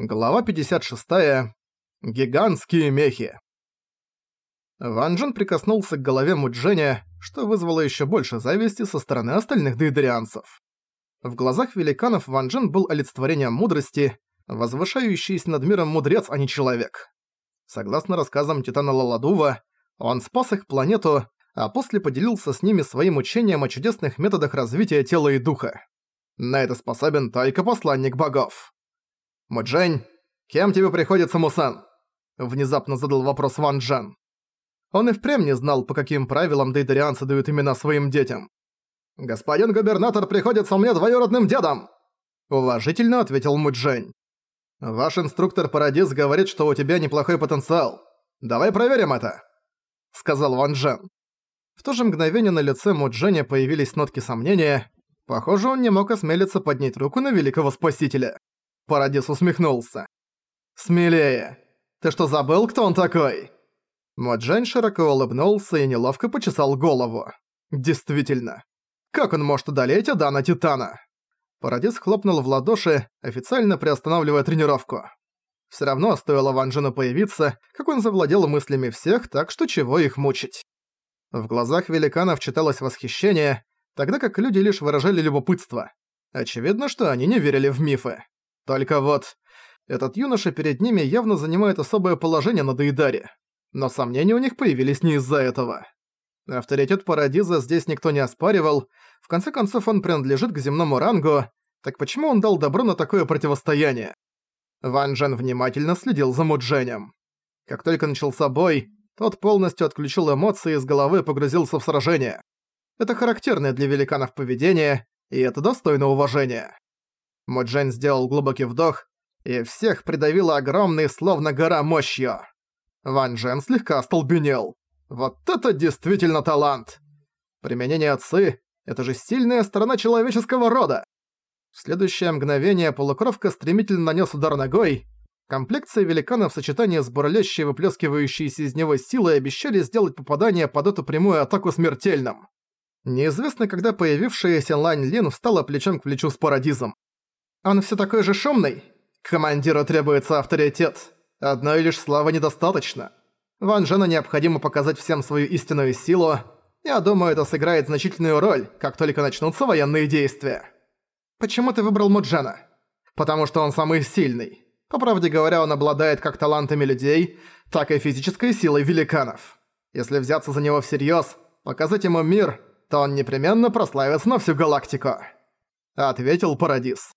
Глава 56. Гигантские мехи. Ван Джен прикоснулся к голове Мудженя, что вызвало еще больше зависти со стороны остальных дейдерианцев. В глазах великанов Ван Джен был олицетворением мудрости, возвышающийся над миром мудрец, а не человек. Согласно рассказам Титана Лаладува, он спас их планету, а после поделился с ними своим учением о чудесных методах развития тела и духа. На это способен только посланник богов. «Муджень, кем тебе приходится Мусан?» Внезапно задал вопрос Ван Джен. Он и впрямь не знал, по каким правилам дейдарианцы дают имена своим детям. «Господин губернатор приходится мне двоюродным дедом!» Уважительно ответил Муджень. «Ваш инструктор Парадис говорит, что у тебя неплохой потенциал. Давай проверим это!» Сказал Ван Джен. В то же мгновение на лице Мудженя появились нотки сомнения. Похоже, он не мог осмелиться поднять руку на великого спасителя. Парадис усмехнулся. «Смелее! Ты что, забыл, кто он такой?» Моджань широко улыбнулся и неловко почесал голову. «Действительно. Как он может одолеть Адана Титана?» Парадис хлопнул в ладоши, официально приостанавливая тренировку. Всё равно стоило Ван Джену появиться, как он завладел мыслями всех, так что чего их мучить. В глазах великанов читалось восхищение, тогда как люди лишь выражали любопытство. Очевидно, что они не верили в мифы. Только вот, этот юноша перед ними явно занимает особое положение на Дейдаре. Но сомнения у них появились не из-за этого. Авторитет Парадиза здесь никто не оспаривал, в конце концов он принадлежит к земному рангу, так почему он дал добро на такое противостояние? Ван Джен внимательно следил за Мудженем. Как только начался бой, тот полностью отключил эмоции из головы и погрузился в сражение. Это характерное для великанов поведение, и это достойно уважения. Моджень сделал глубокий вдох, и всех придавило огромной, словно гора, мощью. Ван Джен слегка остолбенел. Вот это действительно талант! Применение отцы — это же сильная сторона человеческого рода! В следующее мгновение полукровка стремительно нанес удар ногой. Комплекция великана в сочетании с бурлящей выплескивающейся из него силой обещали сделать попадание под эту прямую атаку смертельным. Неизвестно, когда появившаяся Лань Лин встала плечом к плечу с Парадизом. Он все такой же шумный? Командиру требуется авторитет. Одной лишь славы недостаточно. Ван Джену необходимо показать всем свою истинную силу. Я думаю, это сыграет значительную роль, как только начнутся военные действия. Почему ты выбрал Муджена? Потому что он самый сильный. По правде говоря, он обладает как талантами людей, так и физической силой великанов. Если взяться за него всерьёз, показать ему мир, то он непременно прославится на всю галактику. Ответил Парадис.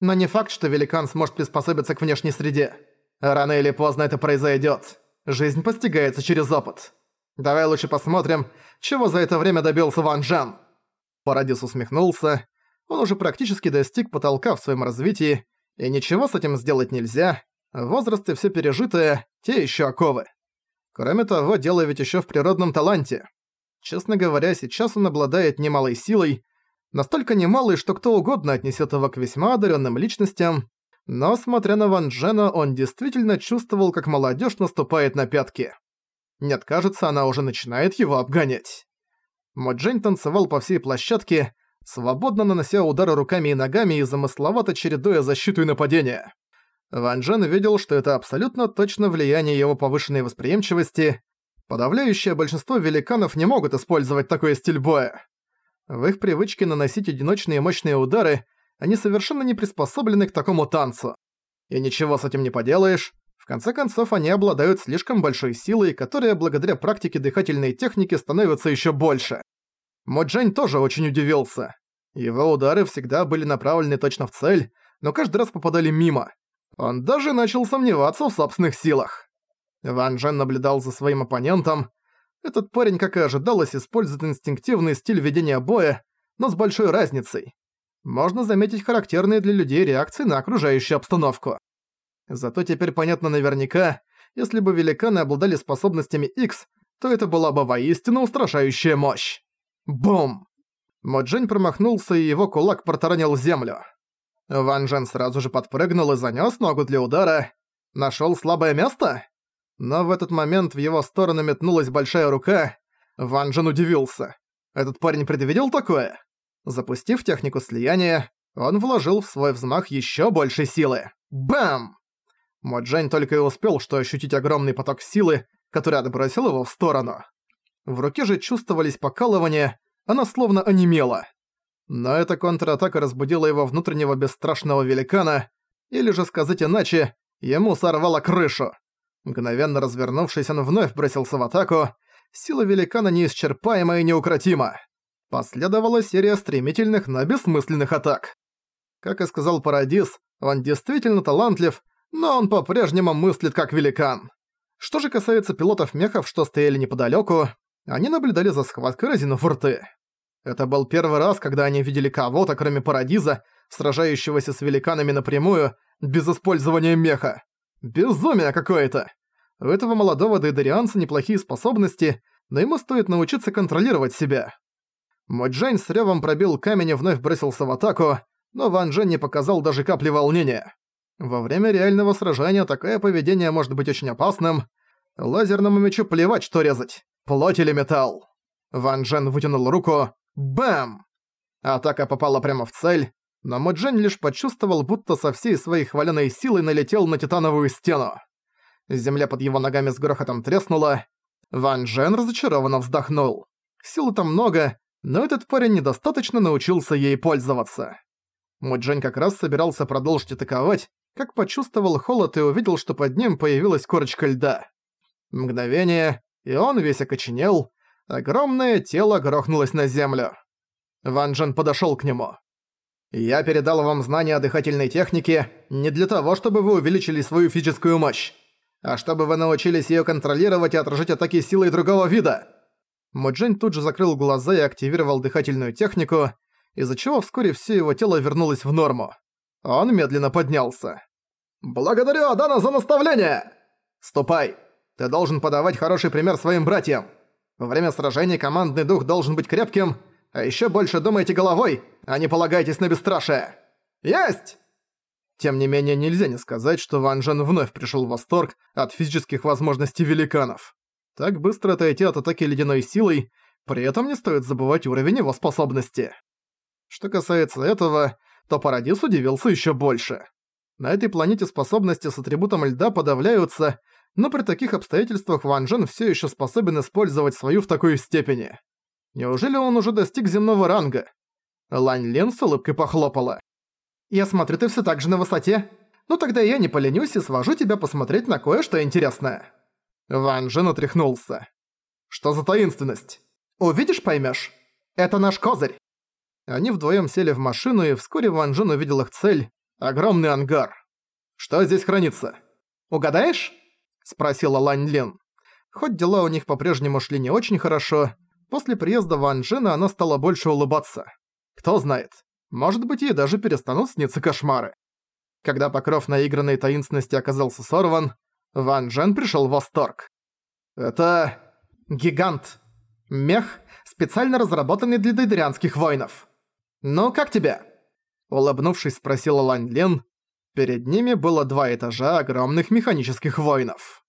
Но не факт, что великан сможет приспособиться к внешней среде. Рано или поздно это произойдет. Жизнь постигается через опыт. Давай лучше посмотрим, чего за это время добился Ван Джан. Парадис усмехнулся. Он уже практически достиг потолка в своем развитии, и ничего с этим сделать нельзя. Возраст и все пережитое, те еще оковы. Кроме того, дело ведь еще в природном таланте. Честно говоря, сейчас он обладает немалой силой, настолько немалый, что кто угодно отнесет его к весьма одаренным личностям, но, смотря на Ван Джена, он действительно чувствовал, как молодежь наступает на пятки. Нет, кажется, она уже начинает его обгонять. Моджень танцевал по всей площадке, свободно нанося удары руками и ногами и замысловато чередуя защиту и нападение. Ван Джен видел, что это абсолютно точно влияние его повышенной восприимчивости. Подавляющее большинство великанов не могут использовать такой стиль боя. В их привычке наносить одиночные мощные удары они совершенно не приспособлены к такому танцу. И ничего с этим не поделаешь. В конце концов, они обладают слишком большой силой, которая благодаря практике дыхательной техники становится еще больше. Моджень тоже очень удивился. Его удары всегда были направлены точно в цель, но каждый раз попадали мимо. Он даже начал сомневаться в собственных силах. Ван Джен наблюдал за своим оппонентом, этот парень, как и ожидалось, использует инстинктивный стиль ведения боя, но с большой разницей. Можно заметить характерные для людей реакции на окружающую обстановку. Зато теперь понятно наверняка, если бы великаны обладали способностями X, то это была бы воистину устрашающая мощь. Бум! Моджень промахнулся, и его кулак протаранил землю. Ван Джен сразу же подпрыгнул и занёс ногу для удара. Нашёл слабое место? Но в этот момент в его сторону метнулась большая рука. Ван Джен удивился. Этот парень предвидел такое? Запустив технику слияния, он вложил в свой взмах еще больше силы. Бам! Моджень только и успел что ощутить огромный поток силы, который отбросил его в сторону. В руке же чувствовались покалывания, она словно онемела. Но эта контратака разбудила его внутреннего бесстрашного великана, или же сказать иначе, ему сорвало крышу. Мгновенно развернувшись, он вновь бросился в атаку. Сила великана неисчерпаема и неукротима. Последовала серия стремительных, но бессмысленных атак. Как и сказал Парадис, он действительно талантлив, но он по-прежнему мыслит как великан. Что же касается пилотов мехов, что стояли неподалёку, они наблюдали за схваткой разинув рты. Это был первый раз, когда они видели кого-то, кроме Парадиза, сражающегося с великанами напрямую, без использования меха. Безумие какое-то! У этого молодого дейдерианца неплохие способности, но ему стоит научиться контролировать себя. Моджань с рёвом пробил камень и вновь бросился в атаку, но Ван Джен не показал даже капли волнения. Во время реального сражения такое поведение может быть очень опасным. Лазерному мечу плевать, что резать. Плоть или металл. Ван Джен вытянул руку. Бэм! Атака попала прямо в цель, но Моджень лишь почувствовал, будто со всей своей хваленой силой налетел на титановую стену. Земля под его ногами с грохотом треснула. Ван Джен разочарованно вздохнул. Силы-то много, но этот парень недостаточно научился ей пользоваться. Моджень как раз собирался продолжить атаковать, как почувствовал холод и увидел, что под ним появилась корочка льда. Мгновение, и он весь окоченел, огромное тело грохнулось на землю. Ван Джен подошёл к нему. «Я передал вам знания о дыхательной технике не для того, чтобы вы увеличили свою физическую мощь, а чтобы вы научились её контролировать и отражать атаки силой другого вида». Моджень тут же закрыл глаза и активировал дыхательную технику, из-за чего вскоре всё его тело вернулось в норму. Он медленно поднялся. «Благодарю, Адана, за наставление!» «Ступай! Ты должен подавать хороший пример своим братьям! Во время сражений командный дух должен быть крепким, а ещё больше думайте головой, а не полагайтесь на бесстрашие! Есть!» Тем не менее, нельзя не сказать, что Ван Джен вновь пришел в восторг от физических возможностей великанов. Так быстро отойти от атаки ледяной силой, при этом не стоит забывать уровень его способности. Что касается этого, то Парадис удивился еще больше. На этой планете способности с атрибутом льда подавляются, но при таких обстоятельствах Ван Джен все еще способен использовать свою в такой степени. Неужели он уже достиг земного ранга? Лань Лен с улыбкой похлопала. «Я смотрю, ты все так же на высоте. Ну тогда я не поленюсь и свожу тебя посмотреть на кое-что интересное». Ван Джен отряхнулся. «Что за таинственность?» «Увидишь, поймешь. Это наш козырь». Они вдвоем сели в машину, и вскоре Ван Джен увидел их цель — огромный ангар. «Что здесь хранится?» «Угадаешь?» — спросила Лань Лин. Хоть дела у них по-прежнему шли не очень хорошо, после приезда Ван Джена она стала больше улыбаться. Кто знает, может быть ей даже перестанут сниться кошмары. Когда покров наигранной таинственности оказался сорван, Ван Джен пришел в восторг. «Это... гигант. Мех, специально разработанный для дейдерианских воинов. «Ну, как тебе?» Улыбнувшись, спросила Лань Лен. Перед ними было два этажа огромных механических воинов.